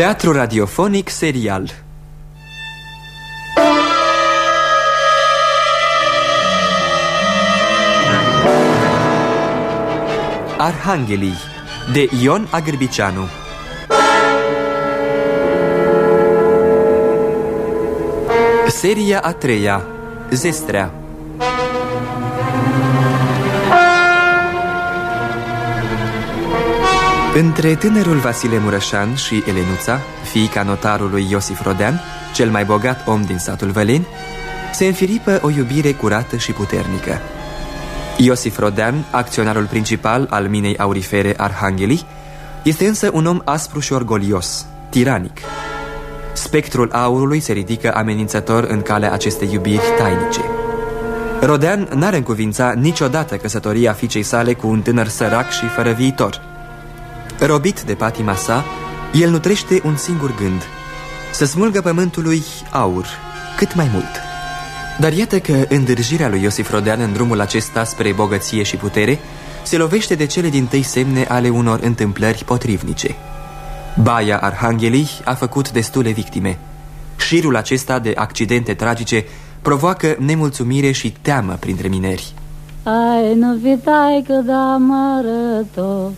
Teatru radiofonic serial. Arhanghelii de Ion Agârbiceanu Seria a treia Zestrea Între tânărul Vasile Murășan și Elenuța, fiica notarului Iosif Rodean, cel mai bogat om din satul Văleni, se înfiripă o iubire curată și puternică. Iosif Rodean, acționarul principal al minei aurifere Arhanghelii, este însă un om aspru și orgolios, tiranic. Spectrul aurului se ridică amenințător în calea acestei iubiri tainice. Rodean n-ar încuvința niciodată căsătoria fiicei sale cu un tânăr sărac și fără viitor – Robit de patima sa, el nutrește un singur gând Să smulgă pământului aur, cât mai mult. Dar iată că îndârjirea lui Iosif Rodean în drumul acesta spre bogăție și putere Se lovește de cele din tăi semne ale unor întâmplări potrivnice. Baia Arhanghelii a făcut destule victime. Șirul acesta de accidente tragice provoacă nemulțumire și teamă printre mineri. Ai nu vitai că da mărăto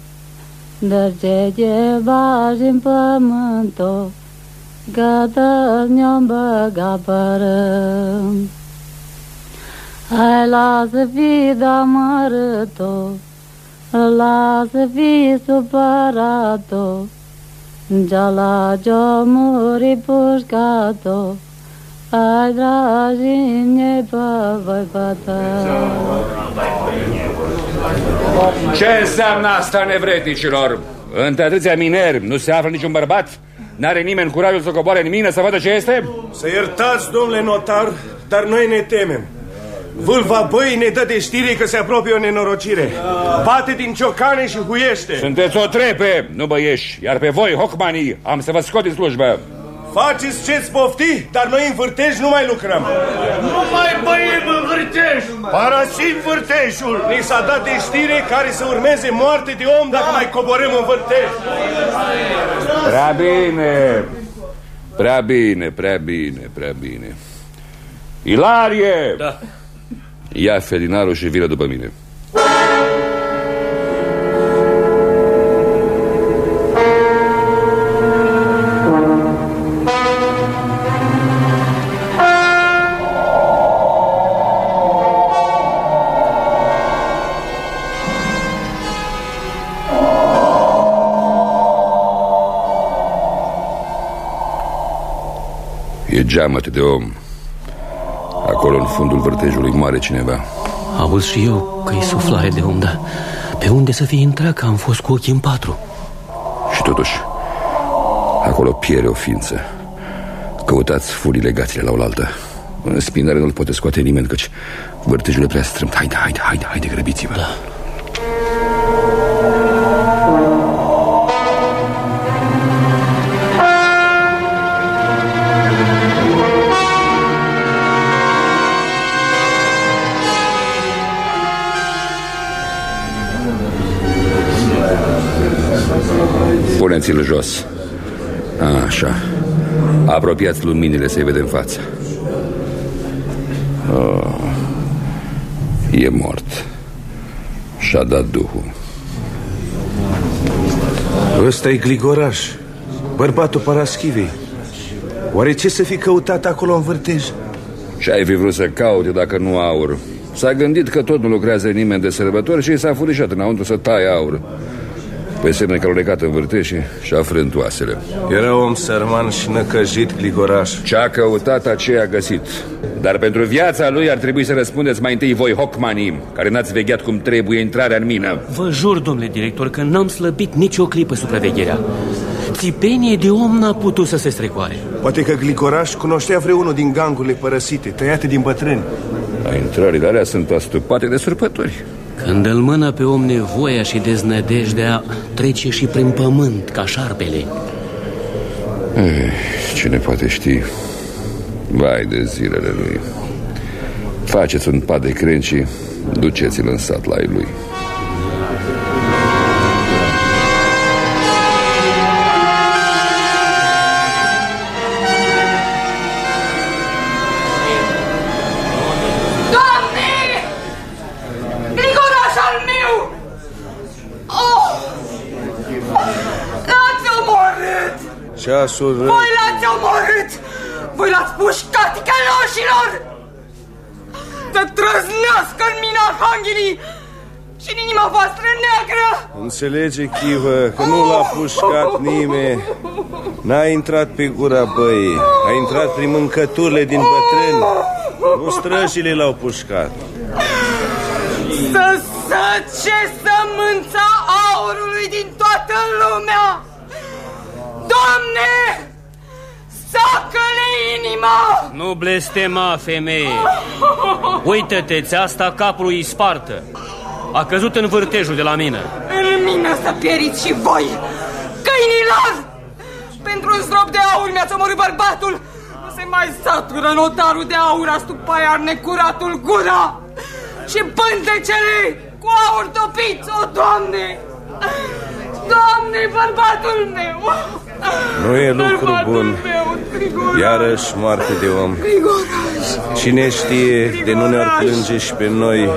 dar ce ce bagi în pământul, gata ne-am băgat părăm. Hai lasă fi damărăto, lasă fi supărato, Jala jo muri pușcato, ai dragi ne pe voi pătă. Ce înseamnă asta, nevrednicilor? Între atâția mineri nu se află niciun bărbat? N-are nimeni curajul să coboare în mine să vadă ce este? Să iertați, domnule notar, dar noi ne temem. Vâlva băii ne dă de știre că se apropie o nenorocire. Bate din ciocane și huiește. Sunteți o trepe, nu băieși, iar pe voi, hocmanii, am să vă scot din slujbă. Faceți ce-ți pofti, dar noi în vârtej nu mai lucrăm. Nu mai băiem în vârtej! Parasim vârtejul! Ni s-a dat de știre care să urmeze moarte de om dacă mai coborâm în vârtej. Prea bine, prea bine, prea bine, prea bine. Ilarie! Da. Ia felinarul și vină după mine. Geamăt de om. Acolo în fundul vârtejului moare cineva. Auzi și eu că e suflare de om, dar pe unde să fie intrat că am fost cu ochii în patru? Și totuși Acolo piere o ființă. Căutați fulii legațiile la oaltă. În spinare nu-l poate scoate nimeni Căci vârtejul e prea strâmt. Haide, haide, haide, haide, grăbiți-vă. Da Puneți-l jos Așa Apropiați luminile să-i vedem fața oh. E mort Și-a dat duhul Ăsta e Gligoraș, bărbatul Paraschivei. Oare ce să fi căutat acolo în vârtej? Ce ai fi vrut să caute dacă nu aur? S-a gândit că tot nu lucrează nimeni de sărbători Și s-a furișat înăuntru să taie aur Pe semne că l-a legat în vârtej și și-a frânt oasele Era om sărman și năcăjit Gligoraș. Ce-a căutat, aceea a găsit. Dar pentru viața lui ar trebui să răspundeți mai întâi voi, hocmanii Care n-ați vegheat cum trebuie intrarea în mină. Vă jur, domnule director, că n-am slăbit nicio clipă supravegherea. Țipenie de om n-a putut să se strecoare. Poate că Gligoraș cunoștea vreunul din gangurile părăsite, tăiate din bătrâni. La intrările alea sunt astupate de surpături Când îl mână pe om nevoia și deznădejdea Trece și prin pământ ca șarpele. Eh, Cine poate ști? Vai de zilele lui. Faceți un pat de crenci și Duceți-l în sat la ei lui glasul rău. Voi l-ați omorât! Voi l-ați pușcat căloșilor! Să trăznească în mina Arhanghelii și în inima voastră neagră! Înțelege, Chivă, că nu l-a pușcat nimeni. N-a intrat pe gura băii, a intrat prin mâncăturile din bătrâni. Nu străjile l-au pușcat. Să săce sămânța aurului din toată lumea! Doamne! Sacă-le inima! Nu blestema, femeie! Uită-te, țeasta capului spartă. A căzut în vârtejul de la mine. În mine să pieriți și voi! Câinilor! Pentru un strop de aur mi-ați omorât bărbatul! Nu se mai satură notarul de aur astupaia necuratul gura! Și pântecele cu aur topiți, o, Doamne! Doamne, bărbatul meu! Nu e lucru Bărbatul bun. meu, Grigoraș! Iarăși moarte de om. Grigoraș! Cine știe de nu ne-ar plânge și pe noi.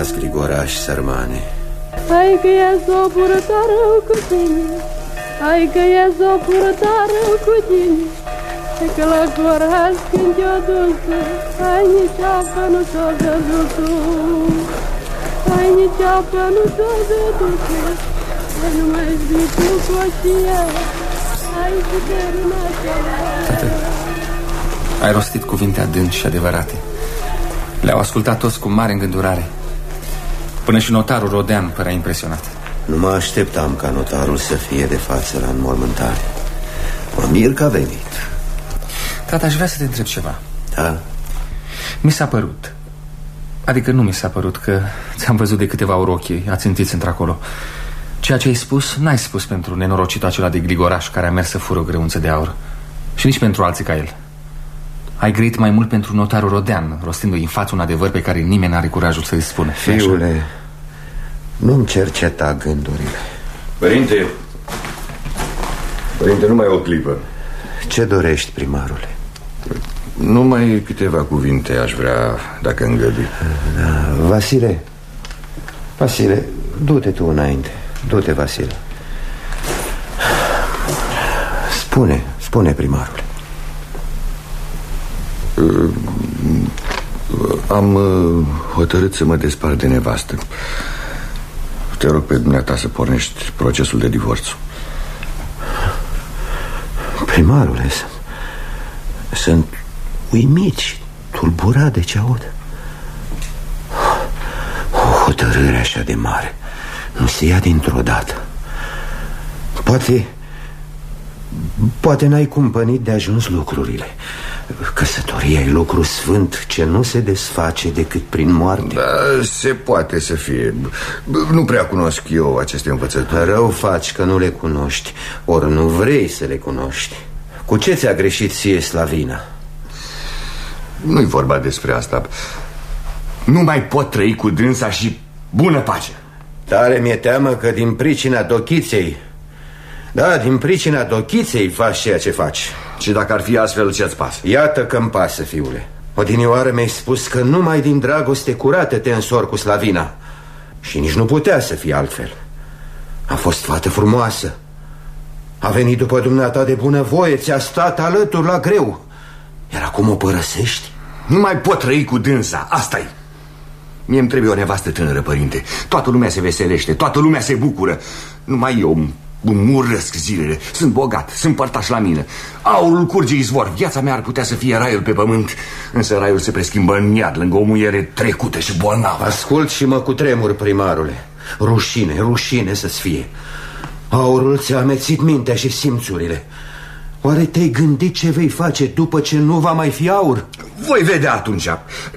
Rămas, Grigoraș, sărmane Hai că e o purătoare cu tine Hai că e o purătoare cu tine. Și că la coraș când te-o dusă Hai nici apă nu ți-o dă dusă Hai nici apă nu ți-o dă dusă Hai nu mai zi tu coșia Hai și te Ai rostit cuvinte adânci și adevărate. Le-au ascultat toți cu mare îngândurare. Până și notarul Rodean părea impresionat. Nu mă așteptam ca notarul să fie de față la înmormântare Mă mir că a venit Tata, aș vrea să te întreb ceva. Da? Mi s-a părut, adică nu mi s-a părut că ți-am văzut de câteva ori ochii ațintiți într-acolo. Ceea ce ai spus, n-ai spus pentru nenorocitul acela de Grigoraș care a mers să fură o grăunță de aur. Și nici pentru alții ca el. Ai greit mai mult pentru notarul Rodean, rostindu-i în față un adevăr pe care nimeni n-are curajul să-i spună. Fiule, nu-mi cerceta gândurile Părinte, părinte, numai o clipă. Ce dorești, primarule? Numai câteva cuvinte aș vrea, dacă îngădui. Da, Vasile Vasile, du-te tu înainte Du-te, Vasile Spune, spune, primarule Am uh, hotărât să mă despart de nevastă. Te rog pe dumneata să pornești procesul de divorț. Primarule, sunt, sunt uimit și tulburat de ce aud. O hotărâre așa de mare Nu se ia dintr-o dată. Poate Poate n-ai cumpănit de ajuns lucrurile Căsătoria e lucru sfânt Ce nu se desface decât prin moarte Da, se poate să fie. Nu prea cunosc eu aceste învățături. Rău faci că nu le cunoști Ori nu vrei să le cunoști Cu ce ți-a greșit ție Slavina? Nu-i vorba despre asta. Nu mai pot trăi cu dânsa și bună pace. Tare mi-e teamă că din pricina dochiței Da, din pricina dochiței faci ceea ce faci Și dacă ar fi astfel, ce-ți pasă? Iată că-mi pasă, fiule Odinioară mi-ai spus că numai din dragoste curată te însor cu Slavina Și nici nu putea să fie altfel A fost fată frumoasă A venit după dumneata de bunăvoie Ți-a stat alături la greu Iar acum o părăsești? Nu mai pot trăi cu dânsa, asta e. Mie îmi trebuie o nevastă tânără, părinte. Toată lumea se veselește, toată lumea se bucură. Numai eu îmi îmi urăsc zilele. Sunt bogat, sunt părtaș la mine. Aurul curge izvor. Viața mea ar putea să fie raiul pe pământ. Însă raiul se preschimbă în iad, lângă o muiere trecută și bolnavă. Ascult și mă cutremur, primarule Rușine, rușine să-ți fie Aurul ți-a amețit mintea și simțurile Oare te-ai gândit ce vei face după ce nu va mai fi aur? Voi vedea atunci.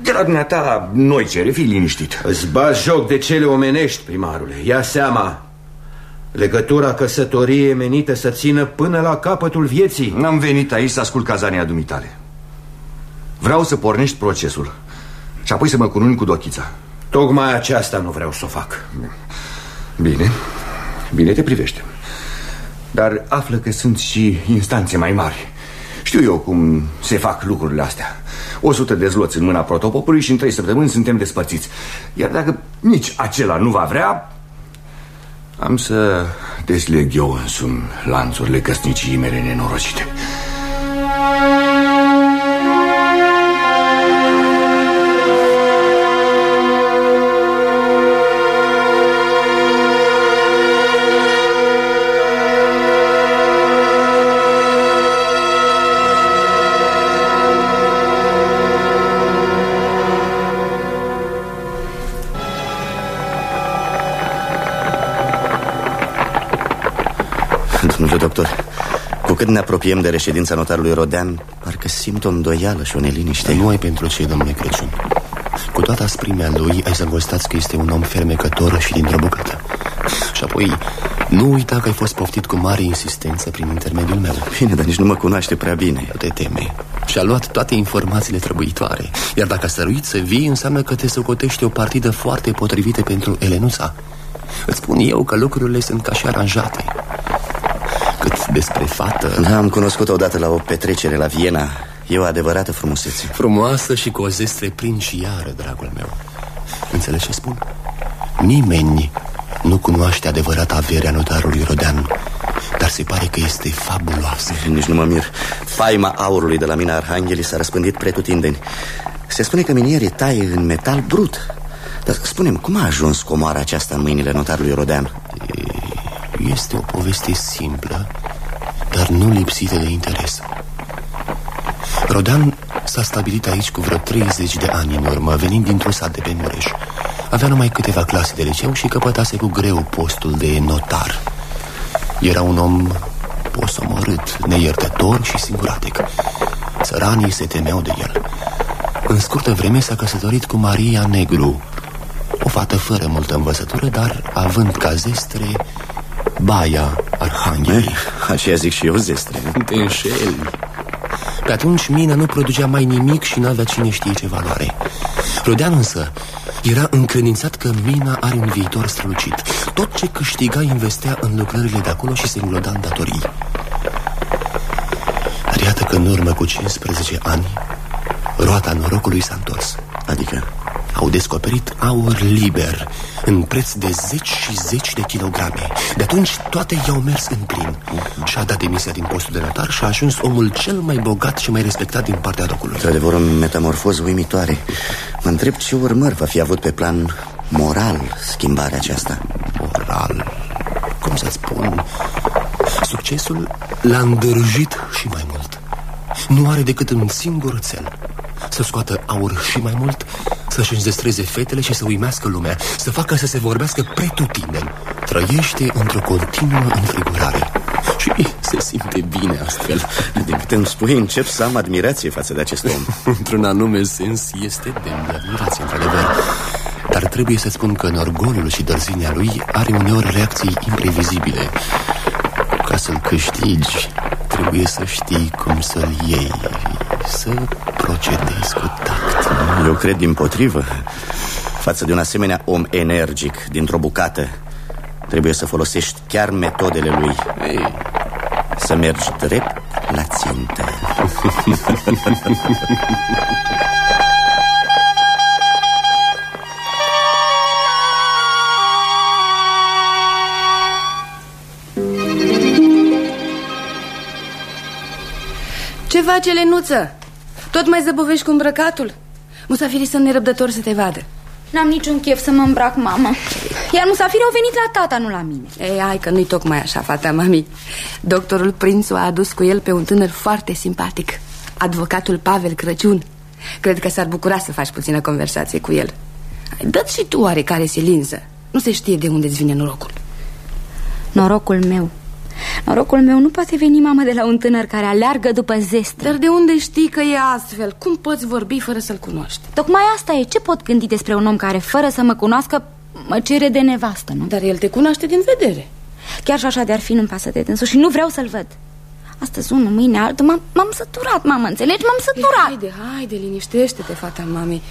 De la dumneata, noi cere, fii liniștit. Îți bați joc de cele omenești, primarule Ia seama Legătura căsătoriei menită să țină până la capătul vieții. N-am venit aici să ascult cazania dumitale. Vreau să pornești procesul Și apoi să mă cununi cu dochița. Tocmai aceasta nu vreau să o fac. Bine, bine te privește. Dar află că sunt și instanțe mai mari. Știu eu cum se fac lucrurile astea. O sută de zloți în mâna protopopului și în trei săptămâni suntem despărțiți. Iar dacă nici acela nu va vrea Am să desleg eu însumi lanțurile căsnicii mele nenorocite doctor, cu cât ne apropiem de reședința notarului Rodean Parcă simt o îndoială și o neliniște. Nu ai pentru ce, domnule Crăciun. Cu toată asprimea lui ai zăgostați că este un om fermecător și dintr-o bucată. Și apoi nu uita că ai fost poftit cu mare insistență prin intermediul meu. Bine, dar nici nu mă cunoaște prea bine. Nu te teme. Și-a luat toate informațiile trebuitoare. Iar dacă a săruit să vii, înseamnă că te socotește o partidă foarte potrivită pentru Elenuța. Îți spun eu că lucrurile sunt ca și aranjate. cât despre fată. Da, am cunoscut-o odată la o petrecere la Viena. E o adevărată frumusețe. Frumoasă și cu o zestre princiară, dragul meu. Înțelegi ce spun? Nimeni nu cunoaște adevărata averea notarului Rodean Dar se pare că este fabuloasă. Nici nu mă mir. Faima aurului de la mina Arhanghelii s-a răspândit pretutindeni. Se spune că minierii taie în metal brut. Dar spunem, cum a ajuns comoara aceasta în mâinile notarului Rodean? Este o poveste simplă, dar nu lipsită de interes. Rodan s-a stabilit aici cu vreo 30 de ani în urmă, venind dintr-o sat de pe Mureș. Avea numai câteva clase de liceu și căpătase cu greu postul de notar. Era un om posomorât, neiertător și singuratic. Țăranii se temeau de el. În scurtă vreme s-a căsătorit cu Maria Negru, o fată fără multă învățătură, dar având ca zestre Baia Arhanghelii Așa zic și eu, zestre. Te înșeli. Pe atunci mina nu producea mai nimic și n-avea cine știe ce valoare. Rodean însă era încredințat că mina are un viitor strălucit. Tot ce câștiga investea în lucrările de acolo și se îngloda în datorii. Dar iată că în urmă cu 15 ani Roata norocului s-a întors. Adică? Au descoperit aur liber În preț de zeci și zeci de kilograme. De atunci toate i-au mers în plin. Și-a dat demisia din postul de notar Și a ajuns omul cel mai bogat și mai respectat din partea locului Într-adevăr o metamorfoză uimitoare. Mă întreb ce urmări va fi avut pe plan moral schimbarea aceasta. Moral? Cum să spun? Succesul l-a îndârjit și mai mult. Nu are decât un singur cel Să scoată aur și mai mult să-și înzestreze fetele și să uimească lumea. Să facă să se vorbească pretutindeni. Trăiește într-o continuă înfrigurare. Și se simte bine astfel. Din câte îmi spui, încep să am admirație față de acest om. Într-un anume sens este demn de admirație, într-adevăr. Dar trebuie să spun că în orgolul și dărzinia lui Are uneori reacții imprevizibile. Ca să-l câștigi Trebuie să știi cum să-l iei Să procedezi cu tact. Eu cred din potrivă. Față de un asemenea om energic Dintr-o bucată Trebuie să folosești chiar metodele lui. Ei. Să mergi drept la țintă Ce face, Lenuță? Tot mai zăbovești cu îmbrăcatul? Musafirii sunt nerăbdători să te vadă. N-am niciun chef să mă îmbrac, mamă. Iar musafirii au venit la tata, nu la mine. Ei, hai că nu-i tocmai așa, fata mami Doctorul Prințu a adus cu el pe un tânăr foarte simpatic Advocatul Pavel Crăciun. Cred că s-ar bucura să faci puțină conversație cu el. Dă-ți și tu oarecare silință. Nu se știe de unde-ți vine norocul. Norocul meu Norocul meu nu poate veni, mamă, de la un tânăr care aleargă după zestre. Dar de unde știi că e astfel? Cum poți vorbi fără să-l cunoști? Tocmai asta e, ce pot gândi despre un om care, fără să mă cunoască, mă cere de nevastă, nu? Dar el te cunoaște din vedere. Chiar și așa de-ar fi nu-mi pasă de dânsul și nu vreau să-l văd. Astăzi unul, mâine altul, m-am săturat, mamă, înțelegi? M-am săturat. Haide, haide, liniștește-te, fata mami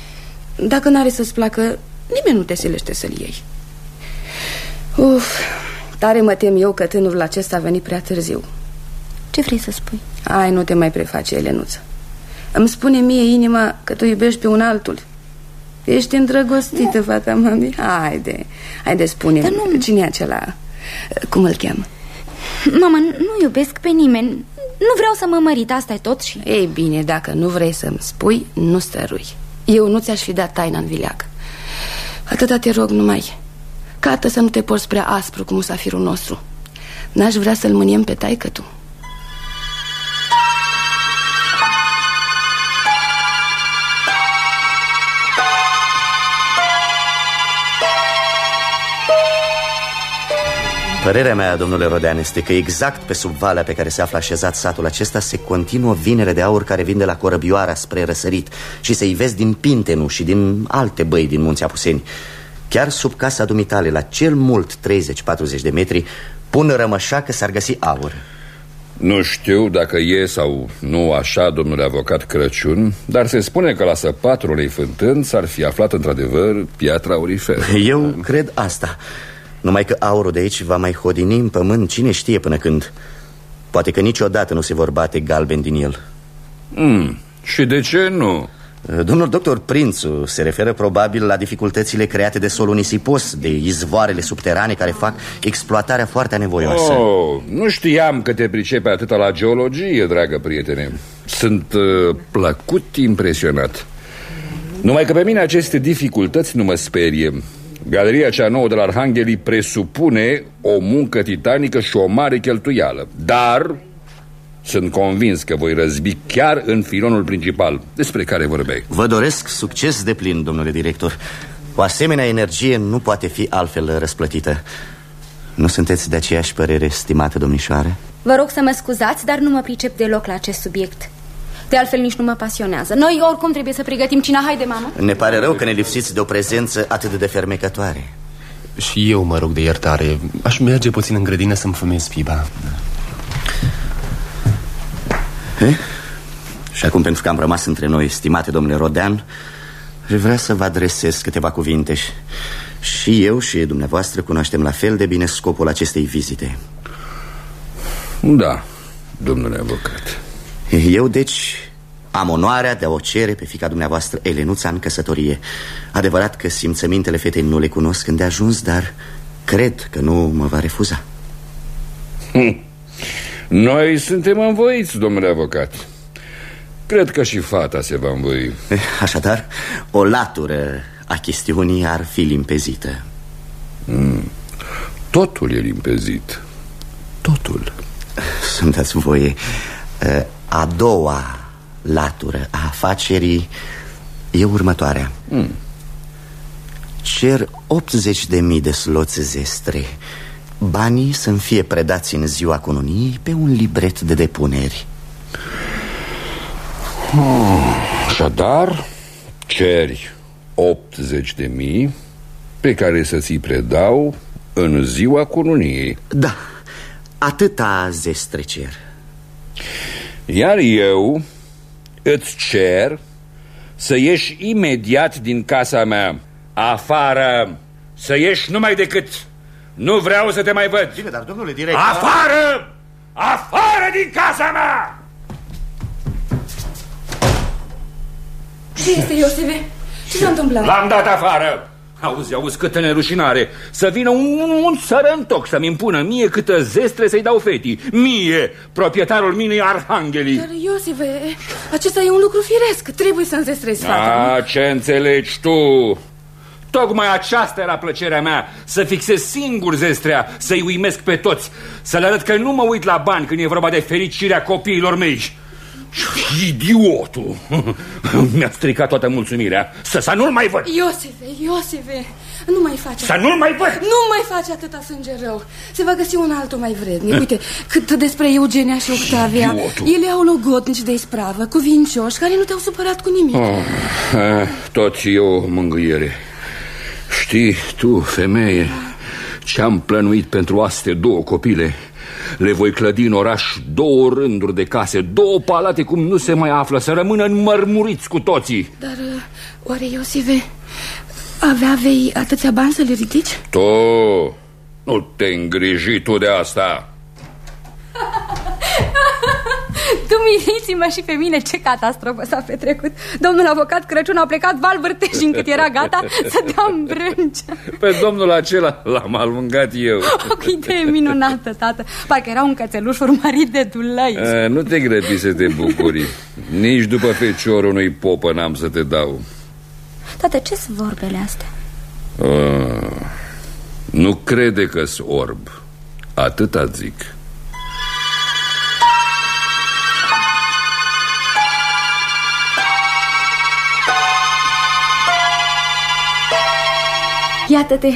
Dacă n-are să-ți placă, nimeni nu te silește să-l iei. Uf, tare mă tem eu că tânărul acesta a venit prea târziu. Ce vrei să spui? Ai, nu te mai preface, Elenuță. Îmi spune mie inima că tu iubești pe un altul. Ești îndrăgostită, nu. fata mami. Haide, haide, spune nu... cine e acela? Cum îl cheamă? Mama, nu iubesc pe nimeni. Nu vreau să mă mărit, asta e tot și... Ei bine, dacă nu vrei să-mi spui, nu stărui. Eu nu ți-aș fi dat taina în vileag. Atâta te rog numai Cată să nu te porți prea aspru cu musafirul nostru N-aș vrea să-l mâniem pe taică tu Părerea mea, domnule Rodean, este că exact pe sub valea pe care se află așezat satul acesta se continuă vinere de aur care vin de la Corăbioara spre răsărit și se ivesc din Pintenu și din alte băi din munții Apuseni. Chiar sub casa dumitale, la cel mult 30-40 de metri, pun rămășa că s-ar găsi aur. Nu știu dacă e sau nu așa, domnule avocat Crăciun, dar se spune că la săpatul unei fântâni s-ar fi aflat într-adevăr piatra auriferă. Eu cred asta. Numai că aurul de aici va mai hodini în pământ cine știe până când Poate că niciodată nu se vor bate galben din el mm, Și de ce nu? Domnul doctor Prințu se referă probabil la dificultățile create de solul nisipos De izvoarele subterane care fac exploatarea foarte anevoioasă oh, Nu știam că te pricepe atâta la geologie, dragă prietene. Sunt uh, plăcut impresionat. Numai că pe mine aceste dificultăți nu mă sperie. Galeria cea nouă de la Arhanghelii presupune o muncă titanică și o mare cheltuială. Dar sunt convins că voi răzbi chiar în filonul principal Despre care vorbeai. Vă doresc succes de plin, domnule director. O asemenea energie nu poate fi altfel răsplătită. Nu sunteți de aceeași părere, stimată domnișoare? Vă rog să mă scuzați, dar nu mă pricep deloc la acest subiect. De altfel nici nu mă pasionează. Noi oricum trebuie să pregătim cina. Haide, mamă! Ne pare rău că ne lipsiți de o prezență atât de fermecătoare. Și eu mă rog de iertare. Aș merge puțin în grădină să-mi fumez piba eh? Și acum pentru că am rămas între noi, stimate domnule Rodean Vreau să vă adresez câteva cuvinte Și eu și dumneavoastră cunoaștem la fel de bine scopul acestei vizite Da, domnule avocat eu, deci, am onoarea de a o cere pe fica dumneavoastră Elenuța în căsătorie Adevărat că simțămintele fetei nu le cunosc când de ajuns, dar cred că nu mă va refuza hm. Noi suntem învoiți, domnule avocat. Cred că și fata se va învoi. Eh, Așadar, o latură a chestiunii ar fi limpezită mm. Totul e limpezit. Totul. Să-mi dați voie. Eh, a doua latură a afacerii e următoarea. Mm. Cer 80 de mii de sloți zestre Banii să-mi fie predați în ziua cununiei pe un libret de depuneri hmm. Așadar, ceri 80 de mii pe care să ți predau în ziua cununiei Da, atâta zestre cer iar eu îți cer să ieși imediat din casa mea Afară Să ieși numai decât Nu vreau să te mai văd. Bine, dar domnule director Afară! Afară din casa mea! Ce este, Iosive? Ce s-a întâmplat? L-am dat afară. Auzi, auzi, câtă nerușinare. Să vină un, un sărăntoc să-mi impună Mie câtă zestre să-i dau fetii. Mie, proprietarul minei Arhanghelii. Dar, Iosive, acesta e un lucru firesc. Trebuie să înzestrezi fata. A, ce înțelegi tu? Tocmai aceasta era plăcerea mea Să fixez singur zestrea Să-i uimesc pe toți Să le arăt că nu mă uit la bani când e vorba de fericirea copiilor mei Idiotul! Mi-a stricat toată mulțumirea. Să, să nu-l mai văd! Iosife, Iosife, nu mai face Să nu-l mai văd! Nu mai face atâta sânge rău. Se va găsi un altul mai vrednic. Uite, cât despre Eugenia și Octavia. Idiotul. Ele au logodnici de ispravă, cuvincioși, care nu te-au supărat cu nimic. Oh, eh, tot e o mângâiere. Știi, tu, femeie, Ce-am plănuit pentru astea două copile? Le voi clădi în oraș două rânduri de case Două palate cum nu se mai află Să rămână înmărmuriți cu toții. Dar uh, oare, Iosive, avea vei atâția bani să le ridici? Tu, nu te îngriji tu de asta Tu miriți-mă și pe mine. Ce catastrofă s-a petrecut. Domnul avocat Crăciun a plecat val vârtej încât era gata să dea în brânci. Pe domnul acela l-am alungat eu. O idee minunată, tată. Parcă era un cățeluș urmărit de dulăi. A, Nu te grăbi să te bucuri Nici după feciorul unui popă n-am să te dau. Tată, ce sunt vorbele astea? A, Nu crede că-s orb. Atâta zic Iată-te,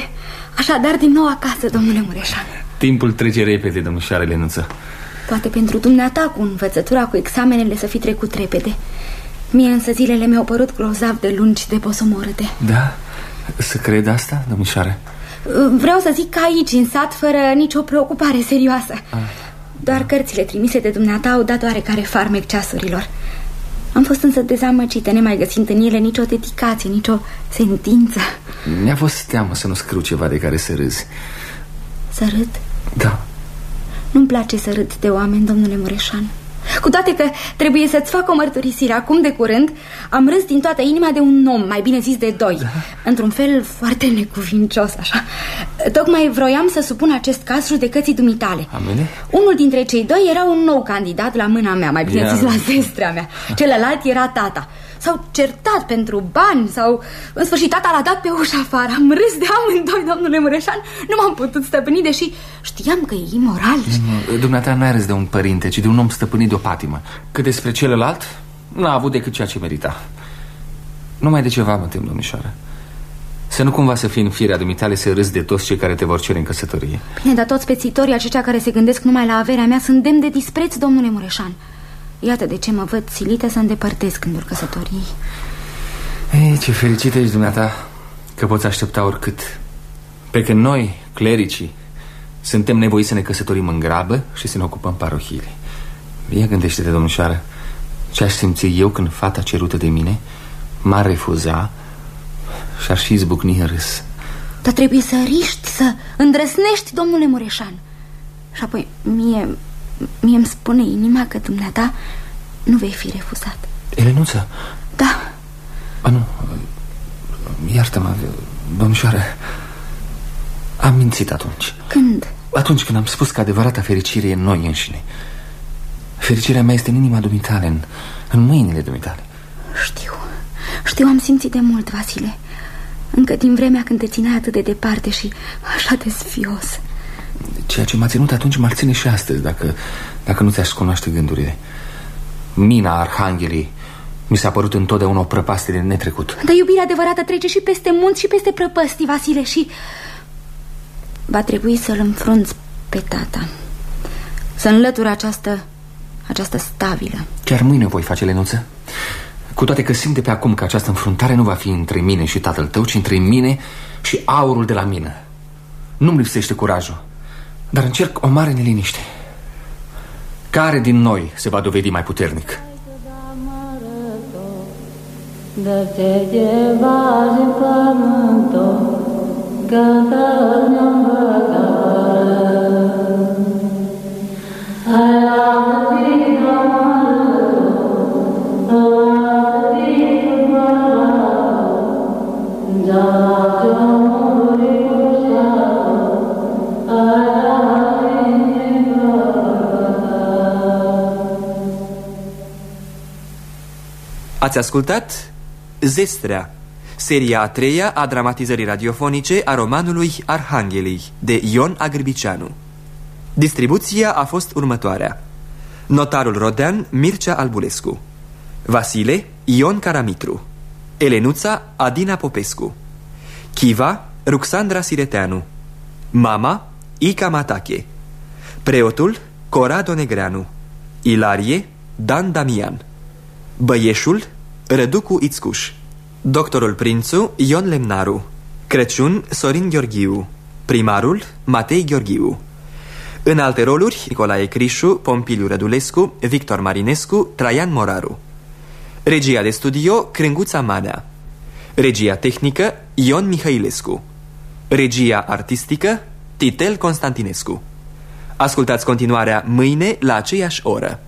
așadar din nou acasă, domnule Mureșan Timpul trece repede, domnișoare Lenuță. Poate pentru dumneata cu învățătura, cu examenele să fi trecut repede. Mie însă zilele mi-au părut grozav de lungi, de posomorâte. Da? Să cred asta, domnișoare? Vreau să zic că aici, în sat, fără nicio preocupare serioasă. Doar cărțile trimise de dumneata au dat oarecare farmec ceasurilor Am fost însă dezamăcită, nemai găsind în ele nicio dedicație, nicio sentință. Mi-a fost teamă să nu scriu ceva de care să râzi. Să râd? Da. Nu-mi place să râd de oameni, domnule Mureșan cu toate că trebuie să-ți fac o mărturisire Acum de curând am râs din toată inima de un om Mai bine zis de doi da. Într-un fel foarte necuvincios așa Tocmai vroiam să supun acest caz judecății dumitale Amene? Unul dintre cei doi era un nou candidat la mâna mea Mai bine Ia. zis la zestrea mea Celălalt era tata S-au certat pentru bani sau În sfârșit tata l-a dat pe ușa afară. Am râs de amândoi, domnule Mureșan. Nu m-am putut stăpâni, deși știam că e imoral. Nu, Dumneata n-ai râs de un părinte, ci de un om stăpânit de o patimă. Cât despre celălalt, n-a avut decât ceea ce merita. Numai de ceva mă tem, domnișoară. Să nu cumva să fii în firea dumitale să râzi de toți cei care te vor cere în căsătorie. Bine, dar toți pețitorii aceștia care se gândesc numai la averea mea Sunt demn de dispreț, domnule Mureșan Iată de ce mă văd silită să îndepărtez gândul căsătoriei. Ei, ce fericit ești dumneata Că poți aștepta oricât. Pe când noi, clericii Suntem nevoiți să ne căsătorim în grabă Și să ne ocupăm parohiile. Ia gândește-te, domnișoară Ce aș simți eu când fata cerută de mine M-ar refuza Și ar și izbucni în râs. Dar trebuie să riști, să îndrăsnești, domnule Mureșan. Și apoi mie, mie îmi spune inima că dumneata nu vei fi refuzat. Elenuță? Da, A, nu. Iartă-mă, domnișoară. Am mințit atunci. Când? Atunci când am spus că adevărata fericire e în noi înșine. Fericirea mea este în inima dumitale În, în mâinile dumitale. Știu, știu, am simțit de mult, Vasile. Încă din vremea când te țineai atât de departe și așa de sfios Ceea ce m-a ținut atunci m-ar ține și astăzi Dacă, dacă nu ți-aș cunoaște gândurile. Mina Arhanghelii Mi s-a părut întotdeauna o prăpastie de netrecut. Dar iubirea adevărată trece și peste munți și peste prăpăstii, Vasile Și va trebui să-l înfrunți pe tata. Să înlătură această, această stabilă. Chiar mâine o voi face, Lenuță Cu toate că simt de pe acum că această înfruntare nu va fi între mine și tatăl tău Ci între mine și aurul de la mină Nu-mi lipsește curajul Dar încerc o mare neliniște Care din noi se va dovedi mai puternic? De ce llevas en pământul, cântă mi-am Hai Ați ascultat Zestrea, seria a treia a dramatizării radiofonice a romanului Arhanghelii de Ion Agribicianu. Distribuția a fost următoarea. Notarul Rodean Mircea Albulescu. Vasile Ion Caramitru. Elenuța Adina Popescu. Chiva Ruxandra Sireteanu. Mama Ica Matache. Preotul Corado Negreanu Ilarie Dan Damian Băieșul Răducu Ițcuș. Doctorul Prințu Ion Lemnaru. Crăciun Sorin Gheorghiu. Primarul Matei Gheorghiu. În alte roluri Nicolae Crișu, Pompiliu Rădulescu, Victor Marinescu, Traian Moraru. Regia de studio Crânguța Manea. Regia tehnică Ion Mihailescu. Regia artistică Titel Constantinescu. Ascultați continuarea mâine la aceeași oră